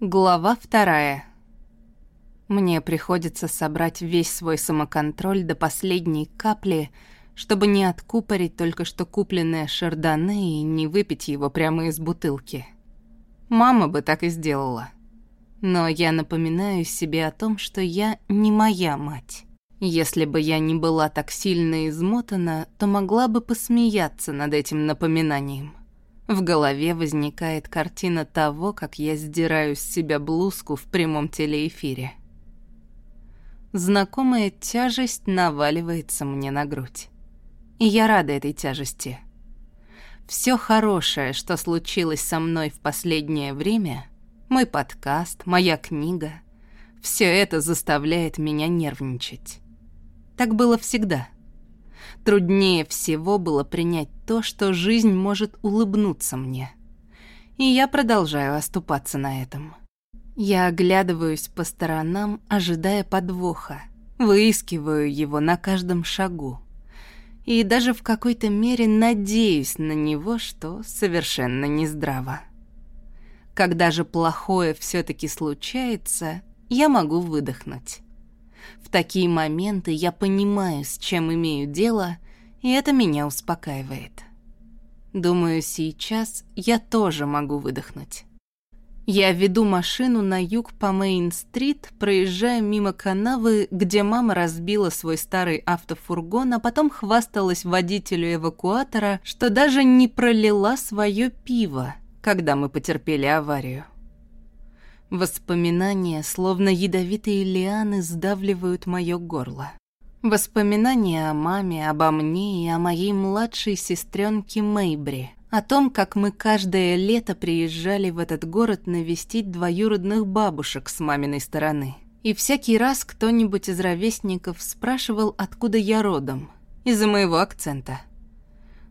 Глава вторая. Мне приходится собрать весь свой самоконтроль до последней капли, чтобы не откупорить только что купленное шардоне и не выпить его прямо из бутылки. Мама бы так и сделала. Но я напоминаю себе о том, что я не моя мать. Если бы я не была так сильно измотана, то могла бы посмеяться над этим напоминанием. В голове возникает картина того, как я сдираю с себя блузку в прямом телеэфире. Знакомая тяжесть наваливается мне на грудь. И я рада этой тяжести. Все хорошее, что случилось со мной в последнее время, мой подкаст, моя книга, все это заставляет меня нервничать. Так было всегда. Труднее всего было принять то, что жизнь может улыбнуться мне. И я продолжаю оступаться на этом. Я оглядываюсь по сторонам, ожидая подвоха, выискиваю его на каждом шагу. И даже в какой-то мере надеюсь на него, что совершенно нездраво. Когда же плохое все-таки случается, я могу выдохнуть. В такие моменты я понимаю, с чем имею дело, и это меня успокаивает. Думаю, сейчас я тоже могу выдохнуть. Я веду машину на юг по Мейн-стрит, проезжая мимо канавы, где мама разбила свой старый автофургон, а потом хвасталась водителю эвакуатора, что даже не пролила свое пиво, когда мы потерпели аварию. Воспоминания, словно ядовитые лианы, сдавливают мое горло. Воспоминания о маме, обо мне и о моей младшей сестренке Мейбри. О том, как мы каждое лето приезжали в этот город навестить двоюродных бабушек с маминой стороны. И всякий раз кто-нибудь из ровесников спрашивал, откуда я родом, из-за моего акцента.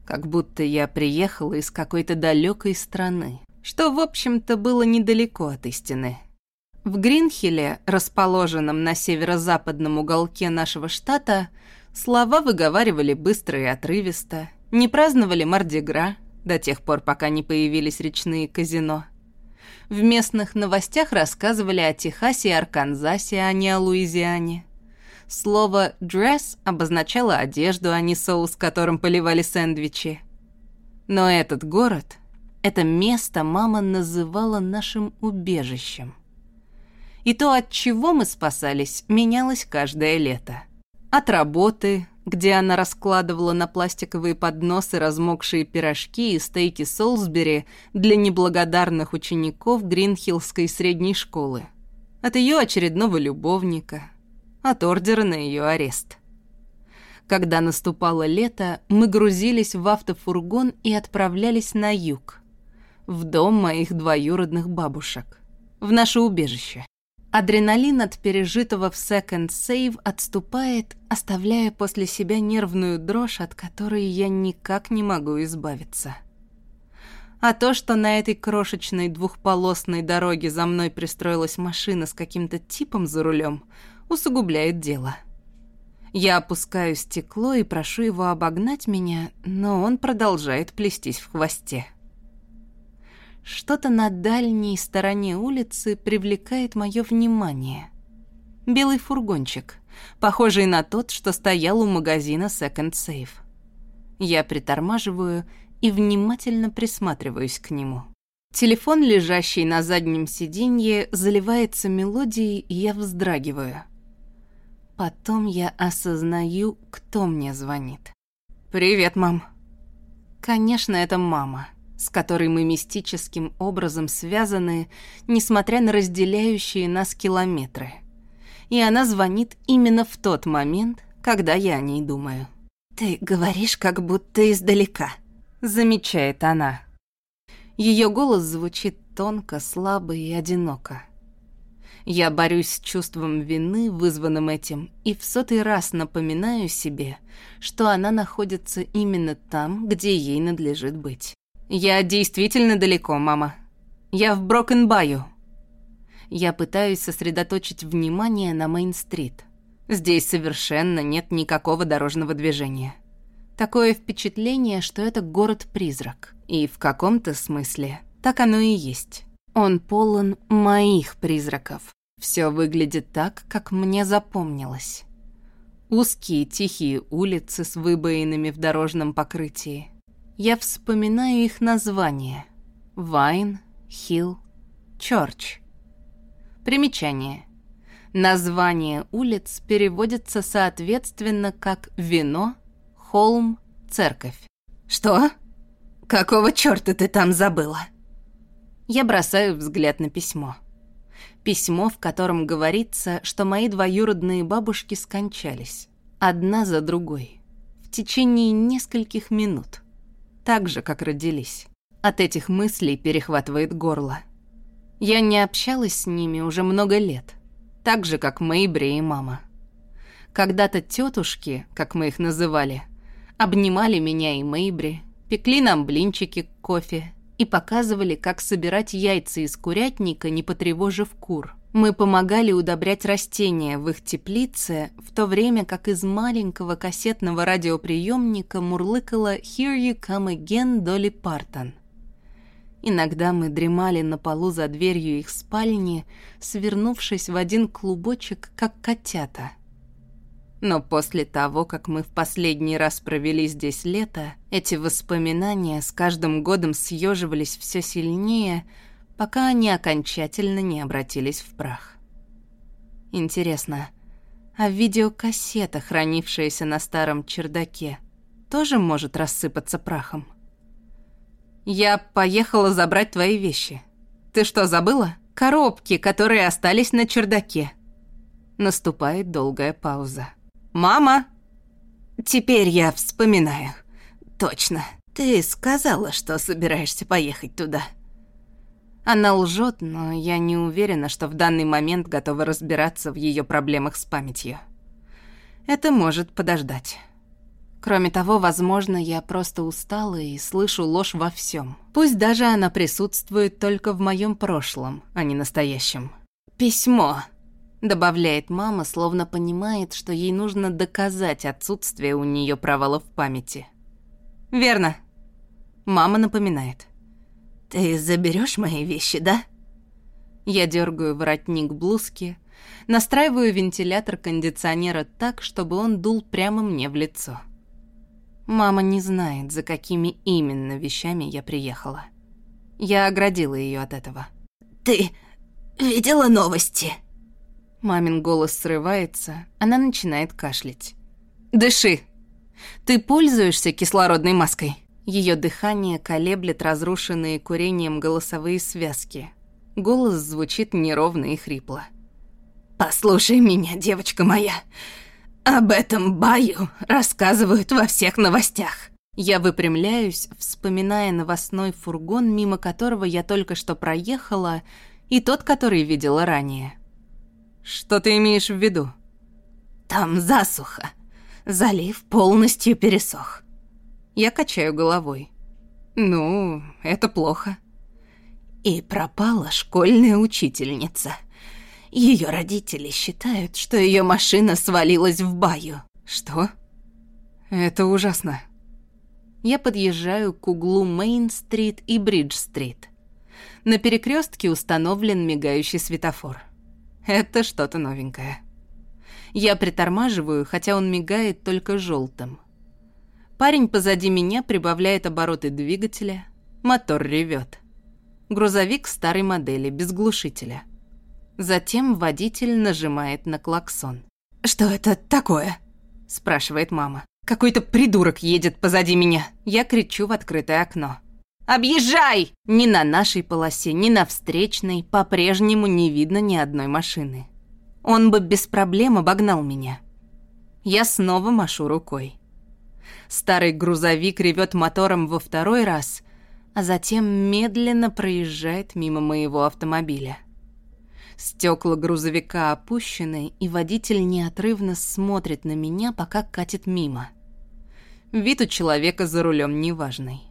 Как будто я приехала из какой-то далекой страны что, в общем-то, было недалеко от истины. В Гринхилле, расположенном на северо-западном уголке нашего штата, слова выговаривали быстро и отрывисто, не праздновали Мардигра до тех пор, пока не появились речные казино. В местных новостях рассказывали о Техасе и Арканзасе, а не о Луизиане. Слово «dress» обозначало одежду, а не соус, которым поливали сэндвичи. Но этот город это место мама называла нашим убежищем. И то, от чего мы спасались, менялось каждое лето. От работы, где она раскладывала на пластиковые подносы размокшие пирожки и стейки Солсбери для неблагодарных учеников Гринхиллской средней школы. От ее очередного любовника. От ордера на ее арест. Когда наступало лето, мы грузились в автофургон и отправлялись на юг, в дом моих двоюродных бабушек, в наше убежище. Адреналин от пережитого в Second Save отступает, оставляя после себя нервную дрожь, от которой я никак не могу избавиться. А то, что на этой крошечной двухполосной дороге за мной пристроилась машина с каким-то типом за рулем, усугубляет дело. Я опускаю стекло и прошу его обогнать меня, но он продолжает плестись в хвосте. Что-то на дальней стороне улицы привлекает мое внимание. Белый фургончик, похожий на тот, что стоял у магазина Second Safe. Я притормаживаю и внимательно присматриваюсь к нему. Телефон, лежащий на заднем сиденье, заливается мелодией, и я вздрагиваю. Потом я осознаю, кто мне звонит. «Привет, мам». Конечно, это мама с которой мы мистическим образом связаны, несмотря на разделяющие нас километры. И она звонит именно в тот момент, когда я о ней думаю. «Ты говоришь, как будто издалека», — замечает она. Ее голос звучит тонко, слабо и одиноко. Я борюсь с чувством вины, вызванным этим, и в сотый раз напоминаю себе, что она находится именно там, где ей надлежит быть. «Я действительно далеко, мама. Я в Брокенбаю». Я пытаюсь сосредоточить внимание на Мейн-стрит. Здесь совершенно нет никакого дорожного движения. Такое впечатление, что это город-призрак. И в каком-то смысле так оно и есть. Он полон моих призраков. Все выглядит так, как мне запомнилось. Узкие тихие улицы с выбоинами в дорожном покрытии. Я вспоминаю их названия. Вайн, Хилл, Чорч. Примечание. Название улиц переводится соответственно как «вино», «холм», «церковь». «Что? Какого чёрта ты там забыла?» Я бросаю взгляд на письмо. Письмо, в котором говорится, что мои двоюродные бабушки скончались. Одна за другой. В течение нескольких минут. Так же, как родились. От этих мыслей перехватывает горло. Я не общалась с ними уже много лет. Так же, как Мэйбри и мама. Когда-то тетушки, как мы их называли, обнимали меня и Мэйбри, пекли нам блинчики к кофе и показывали, как собирать яйца из курятника, не потревожив кур. Мы помогали удобрять растения в их теплице, в то время как из маленького кассетного радиоприемника мурлыкала «Here you come again, Долли Партон». Иногда мы дремали на полу за дверью их спальни, свернувшись в один клубочек, как котята. Но после того, как мы в последний раз провели здесь лето, эти воспоминания с каждым годом съеживались все сильнее, пока они окончательно не обратились в прах. Интересно, а видеокассета, хранившаяся на старом чердаке, тоже может рассыпаться прахом? Я поехала забрать твои вещи. Ты что, забыла? Коробки, которые остались на чердаке. Наступает долгая пауза. «Мама!» «Теперь я вспоминаю. Точно. Ты сказала, что собираешься поехать туда». Она лжет, но я не уверена, что в данный момент готова разбираться в ее проблемах с памятью. Это может подождать. Кроме того, возможно, я просто устала и слышу ложь во всем. Пусть даже она присутствует только в моем прошлом, а не настоящем. «Письмо», добавляет мама, словно понимает, что ей нужно доказать отсутствие у нее провалов в памяти. Верно. Мама напоминает. Ты заберешь мои вещи, да? Я дергаю воротник блузки, настраиваю вентилятор кондиционера так, чтобы он дул прямо мне в лицо. Мама не знает, за какими именно вещами я приехала. Я оградила ее от этого. «Ты видела новости?» Мамин голос срывается, она начинает кашлять. «Дыши! Ты пользуешься кислородной маской?» Ее дыхание колеблет разрушенные курением голосовые связки. Голос звучит неровно и хрипло. «Послушай меня, девочка моя. Об этом баю рассказывают во всех новостях». Я выпрямляюсь, вспоминая новостной фургон, мимо которого я только что проехала, и тот, который видела ранее. Что ты имеешь в виду? Там засуха. Залив полностью пересох. Я качаю головой. Ну, это плохо. И пропала школьная учительница. Ее родители считают, что ее машина свалилась в баю. Что? Это ужасно. Я подъезжаю к углу Мейн-стрит и Бридж-стрит. На перекрестке установлен мигающий светофор. Это что-то новенькое. Я притормаживаю, хотя он мигает только желтым. Парень позади меня прибавляет обороты двигателя. Мотор ревет. Грузовик старой модели, без глушителя. Затем водитель нажимает на клаксон. «Что это такое?» – спрашивает мама. «Какой-то придурок едет позади меня». Я кричу в открытое окно. «Объезжай!» Ни на нашей полосе, ни на встречной по-прежнему не видно ни одной машины. Он бы без проблем обогнал меня. Я снова машу рукой. Старый грузовик ревет мотором во второй раз, а затем медленно проезжает мимо моего автомобиля. Стекла грузовика опущены, и водитель неотрывно смотрит на меня, пока катит мимо. Вид у человека за рулем неважный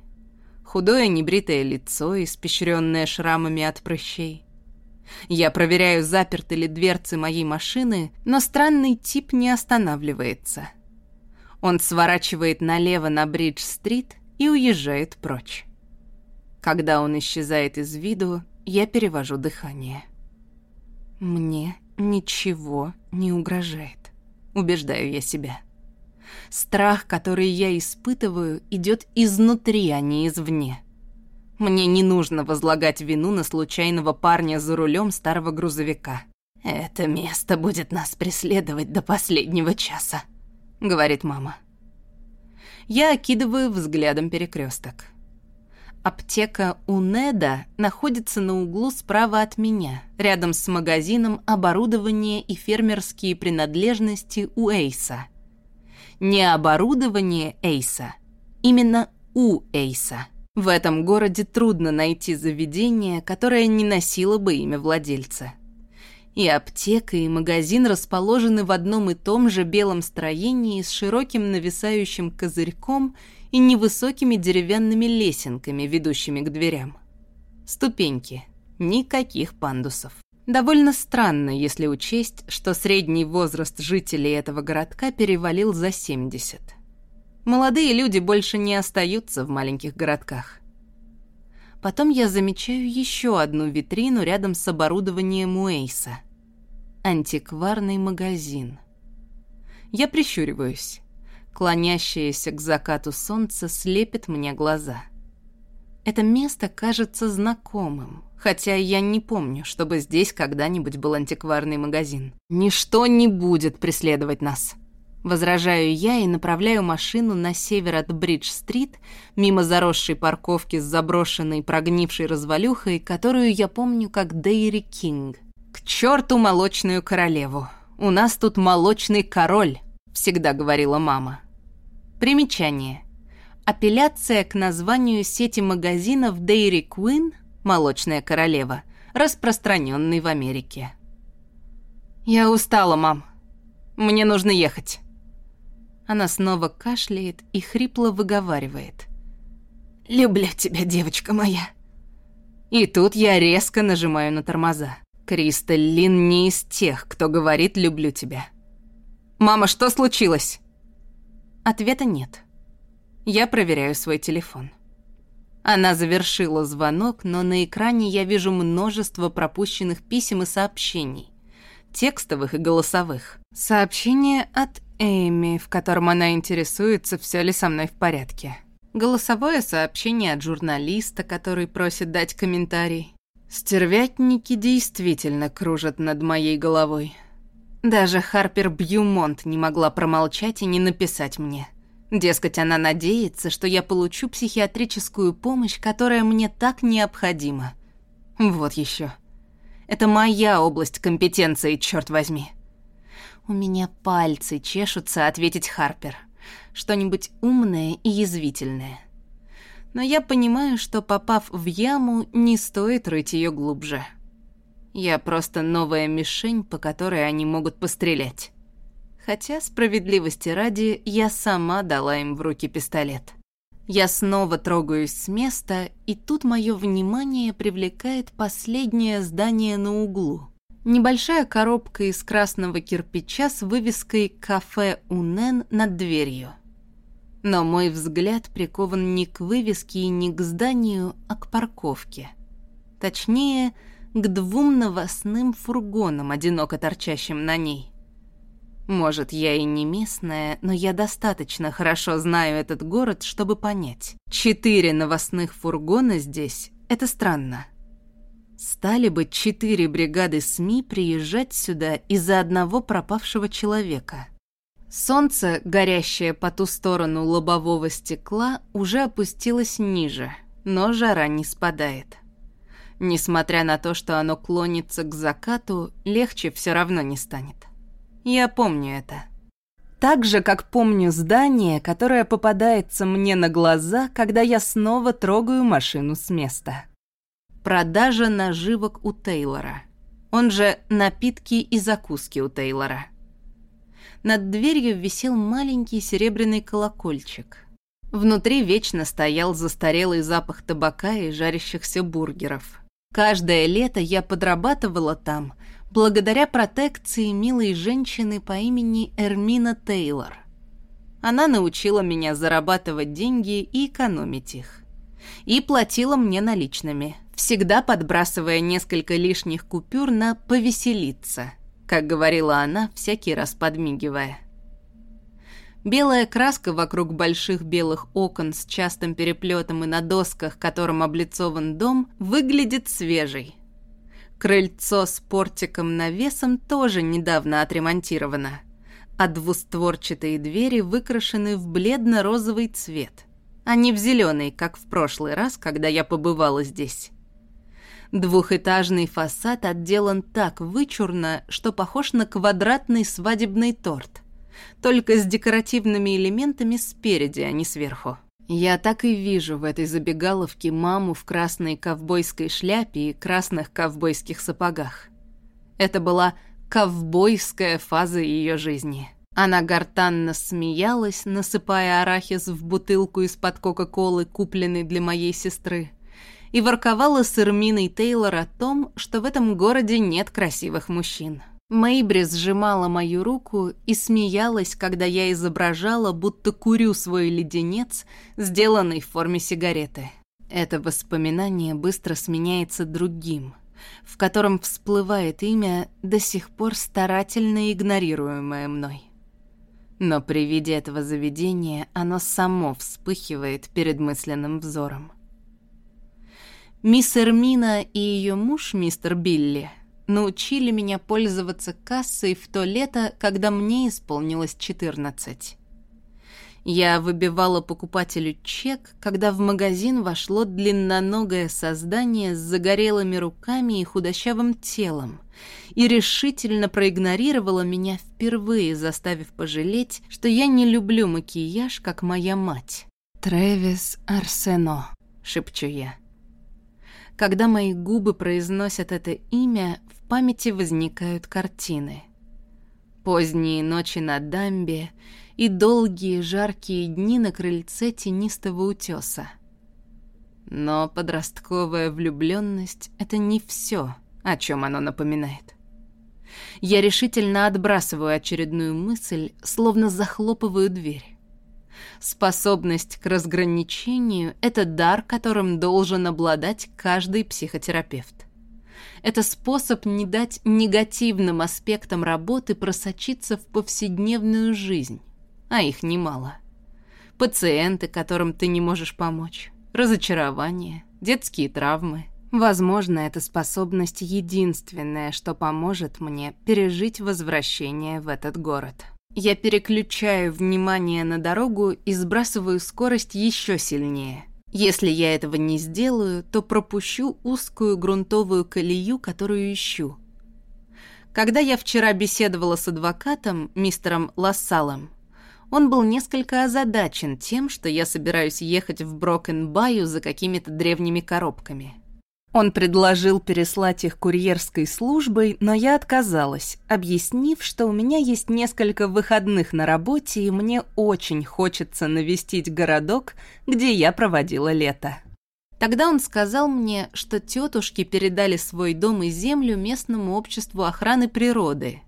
худое небритое лицо, испещренное шрамами от прыщей. Я проверяю, заперты ли дверцы моей машины, но странный тип не останавливается. Он сворачивает налево на Бридж-стрит и уезжает прочь. Когда он исчезает из виду, Я перевожу дыхание. Мне ничего не угрожает, убеждаю я себя. Страх, который я испытываю, идет изнутри, а не извне. Мне не нужно возлагать вину на случайного парня за рулем старого грузовика. «Это место будет нас преследовать до последнего часа», — говорит мама. Я окидываю взглядом перекресток. Аптека Унеда находится на углу справа от меня, рядом с магазином оборудования и фермерские принадлежности у Эйса. Не оборудование Эйса, именно у Эйса. В этом городе трудно найти заведение, которое не носило бы имя владельца. И аптека, и магазин расположены в одном и том же белом строении с широким нависающим козырьком и невысокими деревянными лесенками, ведущими к дверям. Ступеньки. Никаких пандусов. Довольно странно, если учесть, что средний возраст жителей этого городка перевалил за 70. Молодые люди больше не остаются в маленьких городках. Потом я замечаю еще одну витрину рядом с оборудованием Уэйса. Антикварный магазин. Я прищуриваюсь. Клонящееся к закату солнце слепит мне глаза. Это место кажется знакомым, хотя я не помню, чтобы здесь когда-нибудь был антикварный магазин. Ничто не будет преследовать нас. Возражаю я и направляю машину на север от Бридж-стрит, мимо заросшей парковки с заброшенной прогнившей развалюхой, которую я помню как Дейри Кинг. Черту молочную королеву! У нас тут молочный король, всегда говорила мама. Примечание. Апелляция к названию сети магазинов Dairy Queen «Молочная королева», распространенной в Америке. «Я устала, мам. Мне нужно ехать». Она снова кашляет и хрипло выговаривает. «Люблю тебя, девочка моя». И тут я резко нажимаю на тормоза. Кристаль Лин не из тех, кто говорит «люблю тебя». «Мама, что случилось?» Ответа нет. Я проверяю свой телефон. Она завершила звонок, но на экране я вижу множество пропущенных писем и сообщений. Текстовых и голосовых. Сообщение от Эми, в котором она интересуется, все ли со мной в порядке. Голосовое сообщение от журналиста, который просит дать комментарий. Стервятники действительно кружат над моей головой. Даже Харпер Бьюмонт не могла промолчать и не написать мне. Дескать, она надеется, что я получу психиатрическую помощь, которая мне так необходима. Вот еще. Это моя область компетенции, черт возьми. У меня пальцы чешутся ответить Харпер. Что-нибудь умное и язвительное. Но я понимаю, что попав в яму, не стоит рыть ее глубже. Я просто новая мишень, по которой они могут пострелять. Хотя, справедливости ради, я сама дала им в руки пистолет. Я снова трогаюсь с места, и тут мое внимание привлекает последнее здание на углу. Небольшая коробка из красного кирпича с вывеской «Кафе Унен» над дверью. Но мой взгляд прикован не к вывеске и не к зданию, а к парковке. Точнее, к двум новостным фургонам, одиноко торчащим на ней. Может, я и не местная, но я достаточно хорошо знаю этот город, чтобы понять. Четыре новостных фургона здесь — это странно. Стали бы четыре бригады СМИ приезжать сюда из-за одного пропавшего человека. Солнце, горящее по ту сторону лобового стекла, уже опустилось ниже, но жара не спадает. Несмотря на то, что оно клонится к закату, легче все равно не станет. Я помню это. Так же, как помню здание, которое попадается мне на глаза, когда я снова трогаю машину с места. Продажа наживок у Тейлора. Он же напитки и закуски у Тейлора. Над дверью висел маленький серебряный колокольчик. Внутри вечно стоял застарелый запах табака и жарящихся бургеров. Каждое лето я подрабатывала там, благодаря протекции милой женщины по имени Эрмина Тейлор. Она научила меня зарабатывать деньги и экономить их. И платила мне наличными, всегда подбрасывая несколько лишних купюр на «повеселиться», как говорила она, всякий раз подмигивая. Белая краска вокруг больших белых окон с частым переплетом и на досках, которым облицован дом, выглядит свежей. Крыльцо с портиком-навесом тоже недавно отремонтировано, а двустворчатые двери выкрашены в бледно-розовый цвет, а не в зеленый, как в прошлый раз, когда я побывала здесь. Двухэтажный фасад отделан так вычурно, что похож на квадратный свадебный торт – только с декоративными элементами спереди, а не сверху. Я так и вижу в этой забегаловке маму в красной ковбойской шляпе и красных ковбойских сапогах. Это была ковбойская фаза ее жизни. Она гортанно смеялась, насыпая арахис в бутылку из-под Кока-Колы, купленной для моей сестры, и ворковала с Эрминой Тейлор о том, что в этом городе нет красивых мужчин. Мэйбри сжимала мою руку и смеялась, когда я изображала, будто курю свой леденец, сделанный в форме сигареты. Это воспоминание быстро сменяется другим, в котором всплывает имя, до сих пор старательно игнорируемое мной. Но при виде этого заведения оно само вспыхивает перед мысленным взором. Мисс Эрмина и ее муж, мистер Билли, научили меня пользоваться кассой в то лето, когда мне исполнилось 14. Я выбивала покупателю чек, когда в магазин вошло длинноногое создание с загорелыми руками и худощавым телом и решительно проигнорировала меня впервые, заставив пожалеть, что я не люблю макияж, как моя мать. «Трэвис Арсено», — шепчу я. Когда мои губы произносят это имя, в памяти возникают картины. Поздние ночи на дамбе и долгие жаркие дни на крыльце тенистого утеса. Но подростковая влюбленность — это не все, о чем оно напоминает. Я решительно отбрасываю очередную мысль, словно захлопываю дверь. Способность к разграничению – это дар, которым должен обладать каждый психотерапевт. Это способ не дать негативным аспектам работы просочиться в повседневную жизнь, а их немало. Пациенты, которым ты не можешь помочь, разочарование, детские травмы. Возможно, эта способность единственная, что поможет мне пережить возвращение в этот город. Я переключаю внимание на дорогу и сбрасываю скорость еще сильнее. Если я этого не сделаю, то пропущу узкую грунтовую колею, которую ищу. Когда я вчера беседовала с адвокатом, мистером Лассалом, он был несколько озадачен тем, что я собираюсь ехать в Брокен-Баю за какими-то древними коробками. Он предложил переслать их курьерской службой, но я отказалась, объяснив, что у меня есть несколько выходных на работе, и мне очень хочется навестить городок, где я проводила лето. Тогда он сказал мне, что тетушки передали свой дом и землю местному обществу охраны природы,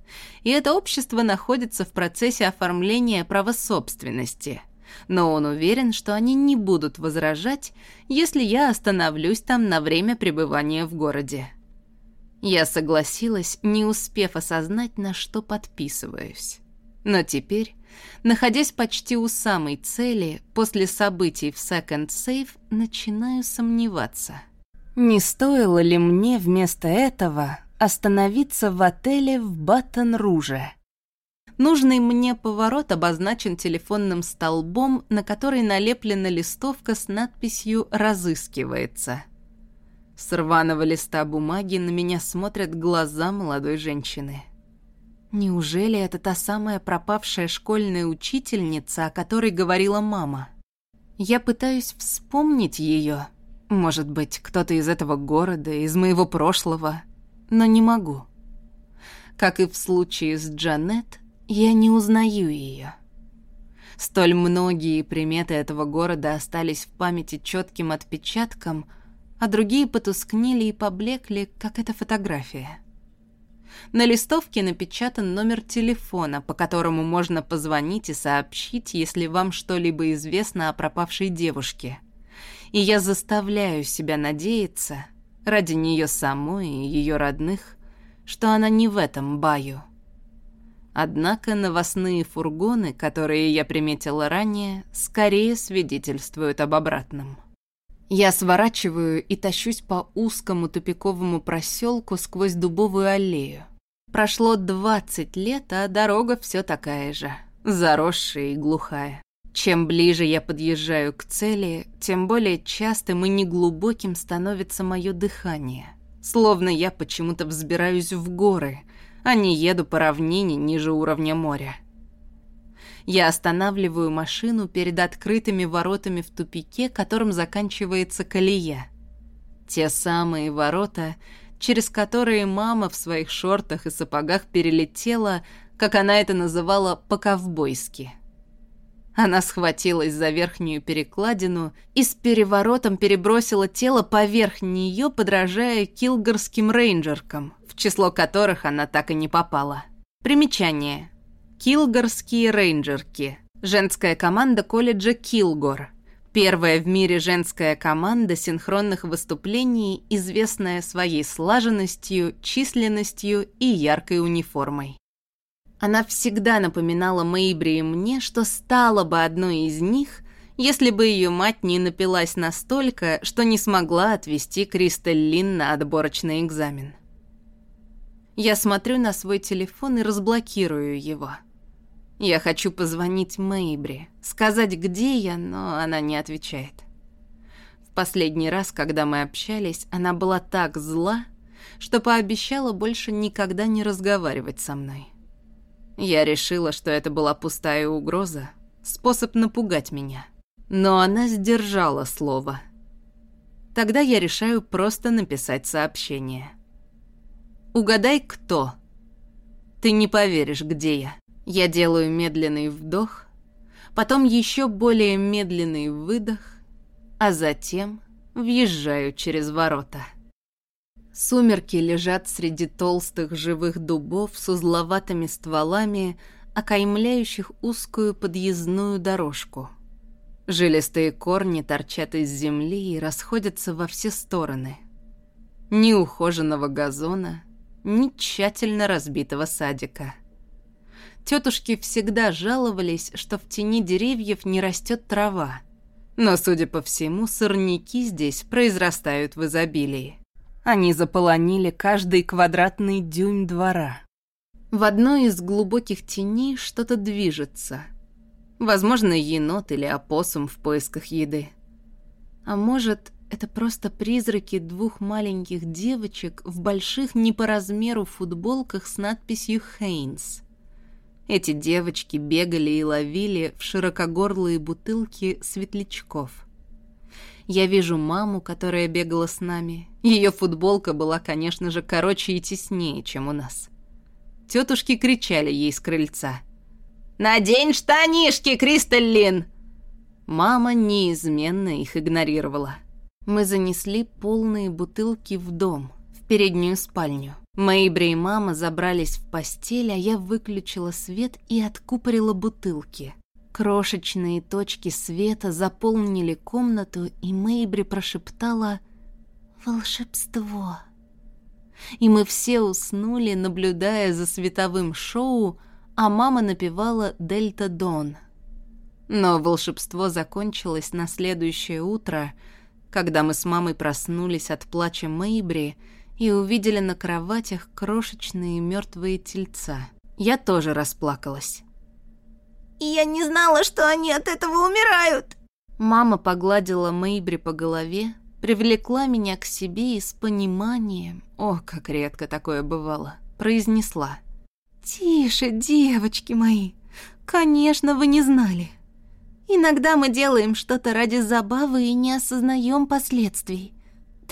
и это общество находится в процессе оформления права собственности – но он уверен, что они не будут возражать, если я остановлюсь там на время пребывания в городе. Я согласилась, не успев осознать, на что подписываюсь. Но теперь, находясь почти у самой цели, после событий в Second Safe, начинаю сомневаться. Не стоило ли мне вместо этого остановиться в отеле в Баттон-Руже? Нужный мне поворот обозначен телефонным столбом, на который налеплена листовка с надписью «Разыскивается». С рваного листа бумаги на меня смотрят глаза молодой женщины. Неужели это та самая пропавшая школьная учительница, о которой говорила мама? Я пытаюсь вспомнить ее. Может быть, кто-то из этого города, из моего прошлого, но не могу. Как и в случае с Джанет, я не узнаю ее. Столь многие приметы этого города остались в памяти четким отпечатком, а другие потускнели и поблекли, как эта фотография. На листовке напечатан номер телефона, по которому можно позвонить и сообщить, если вам что-либо известно о пропавшей девушке. И я заставляю себя надеяться, ради нее самой и ее родных, что она не в этом баю. Однако новостные фургоны, которые я приметила ранее, скорее свидетельствуют об обратном. Я сворачиваю и тащусь по узкому тупиковому проселку сквозь дубовую аллею. Прошло 20 лет, а дорога все такая же, заросшая и глухая. Чем ближе я подъезжаю к цели, тем более частым и неглубоким становится мое дыхание. Словно я почему-то взбираюсь в горы, а не еду по равнине ниже уровня моря. Я останавливаю машину перед открытыми воротами в тупике, которым заканчивается колея. Те самые ворота, через которые мама в своих шортах и сапогах перелетела, как она это называла, по-ковбойски. Она схватилась за верхнюю перекладину и с переворотом перебросила тело поверх нее, подражая килгарским рейнджеркам, число которых она так и не попала. Примечание. Килгарские рейнджерки. Женская команда колледжа Килгор. Первая в мире женская команда синхронных выступлений, известная своей слаженностью, численностью и яркой униформой. Она всегда напоминала Мэйбри и мне, что стала бы одной из них, если бы ее мать не напилась настолько, что не смогла отвести Кристаль Лин на отборочный экзамен. Я смотрю на свой телефон и разблокирую его. Я хочу позвонить Мэйбри, сказать, где я, но она не отвечает. В последний раз, когда мы общались, она была так зла, что пообещала больше никогда не разговаривать со мной. Я решила, что это была пустая угроза, способ напугать меня. Но она сдержала слово. Тогда я решаю просто написать сообщение. «Угадай, кто?» «Ты не поверишь, где я». Я делаю медленный вдох, потом еще более медленный выдох, а затем въезжаю через ворота. Сумерки лежат среди толстых живых дубов с узловатыми стволами, окаймляющих узкую подъездную дорожку. Жилистые корни торчат из земли и расходятся во все стороны. Ни ухоженного газона, ни тщательно разбитого садика. Тетушки всегда жаловались, что в тени деревьев не растет трава. Но, судя по всему, сорняки здесь произрастают в изобилии. Они заполонили каждый квадратный дюйм двора. В одной из глубоких теней что-то движется. Возможно, енот или опоссум в поисках еды. А может, это просто призраки двух маленьких девочек в больших не по размеру футболках с надписью «Хейнс». Эти девочки бегали и ловили в широкогорлые бутылки светлячков. Я вижу маму, которая бегала с нами. Ее футболка была, конечно же, короче и теснее, чем у нас. Тетушки кричали ей с крыльца. «Надень штанишки, Кристаллин!» Мама неизменно их игнорировала. Мы занесли полные бутылки в дом, в переднюю спальню. Мэйбри и мама забрались в постель, а я выключила свет и откупорила бутылки. Крошечные точки света заполнили комнату, и Мэйбри прошептала «Волшебство». И мы все уснули, наблюдая за световым шоу, а мама напевала «Дельта Дон». Но волшебство закончилось на следующее утро, когда мы с мамой проснулись от плача Мэйбри и увидели на кроватях крошечные мертвые тельца. Я тоже расплакалась. И я не знала, что они от этого умирают. Мама погладила Мэйбри по голове, привлекла меня к себе и с пониманием, о, как редко такое бывало, произнесла. «Тише, девочки мои, конечно, вы не знали. Иногда мы делаем что-то ради забавы и не осознаем последствий.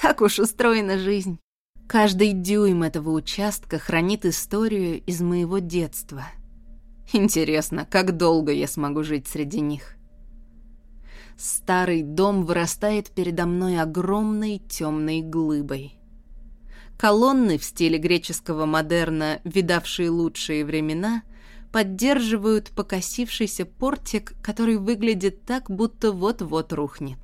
Так уж устроена жизнь». Каждый дюйм этого участка хранит историю из моего детства — Интересно, как долго я смогу жить среди них? Старый дом вырастает передо мной огромной темной глыбой. Колонны в стиле греческого модерна, видавшие лучшие времена, поддерживают покосившийся портик, который выглядит так, будто вот-вот рухнет.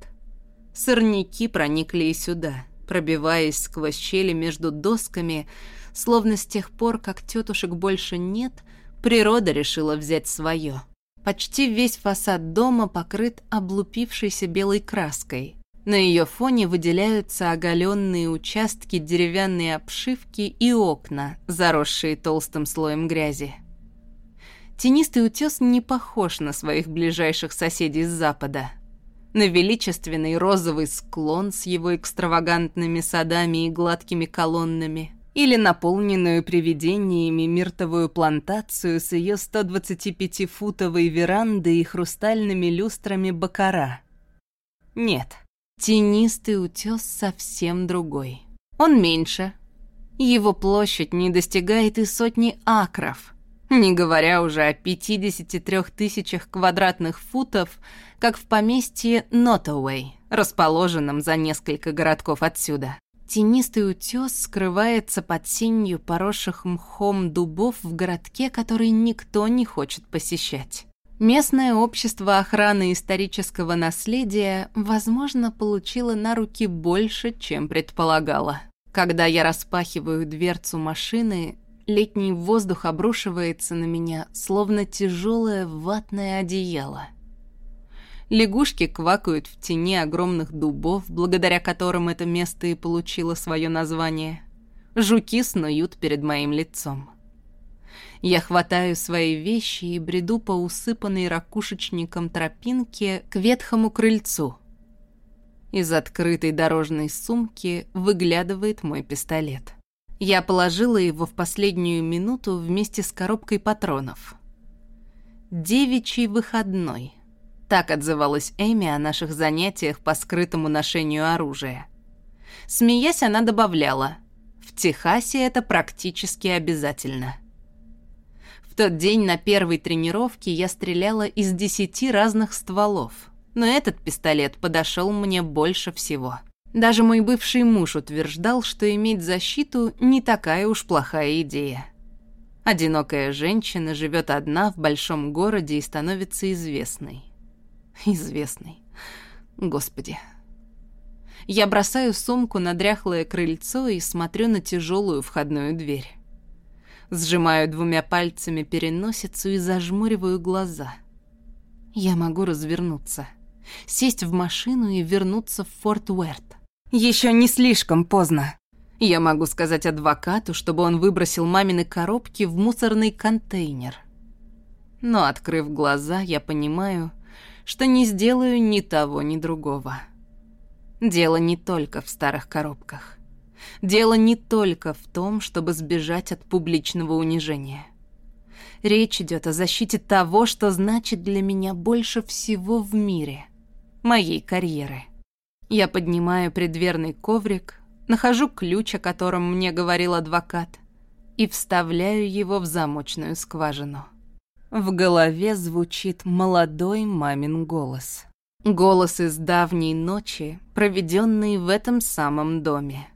Сорняки проникли и сюда, пробиваясь сквозь щели между досками, словно с тех пор, как тетушек больше нет, природа решила взять свое. Почти весь фасад дома покрыт облупившейся белой краской. На ее фоне выделяются оголенные участки деревянной обшивки и окна, заросшие толстым слоем грязи. Тенистый утес не похож на своих ближайших соседей с запада. На величественный розовый склон с его экстравагантными садами и гладкими колоннами – или наполненную привидениями миртовую плантацию с ее 125-футовой верандой и хрустальными люстрами бакара. Нет, тенистый утес совсем другой. Он меньше. Его площадь не достигает и сотни акров, не говоря уже о 53 тысячах квадратных футов, как в поместье Нотауэй, расположенном за несколько городков отсюда. Тенистый утес скрывается под сенью поросших мхом дубов в городке, который никто не хочет посещать. Местное общество охраны исторического наследия, возможно, получило на руки больше, чем предполагало. Когда я распахиваю дверцу машины, летний воздух обрушивается на меня, словно тяжелое ватное одеяло. Лягушки квакают в тени огромных дубов, благодаря которым это место и получило свое название. Жуки снуют перед моим лицом. Я хватаю свои вещи и бреду по усыпанной ракушечником тропинке к ветхому крыльцу. Из открытой дорожной сумки выглядывает мой пистолет. Я положила его в последнюю минуту вместе с коробкой патронов. Девичий выходной — так отзывалась Эми о наших занятиях по скрытому ношению оружия. Смеясь, она добавляла, «В Техасе это практически обязательно». В тот день на первой тренировке я стреляла из десяти разных стволов, но этот пистолет подошел мне больше всего. Даже мой бывший муж утверждал, что иметь защиту не такая уж плохая идея. Одинокая женщина живет одна в большом городе и становится известной. Известный. Господи. Я бросаю сумку на дряхлое крыльцо и смотрю на тяжелую входную дверь. Сжимаю двумя пальцами переносицу и зажмуриваю глаза. Я могу развернуться, сесть в машину и вернуться в Форт Уэрт. Еще не слишком поздно. Я могу сказать адвокату, чтобы он выбросил мамины коробки в мусорный контейнер. Но, открыв глаза, я понимаю, что не сделаю ни того, ни другого. Дело не только в старых коробках. Дело не только в том, чтобы сбежать от публичного унижения. Речь идет о защите того, что значит для меня больше всего в мире — моей карьеры. Я поднимаю предверный коврик, нахожу ключ, о котором мне говорил адвокат, и вставляю его в замочную скважину. В голове звучит молодой мамин голос. Голос из давней ночи, проведенный в этом самом доме.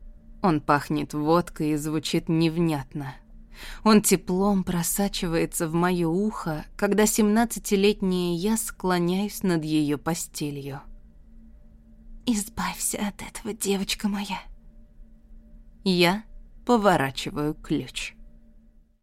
Он пахнет водкой и звучит невнятно. Он теплом просачивается в мое ухо, когда семнадцатилетняя я склоняюсь над ее постелью. «Избавься от этого, девочка моя». Я поворачиваю ключ.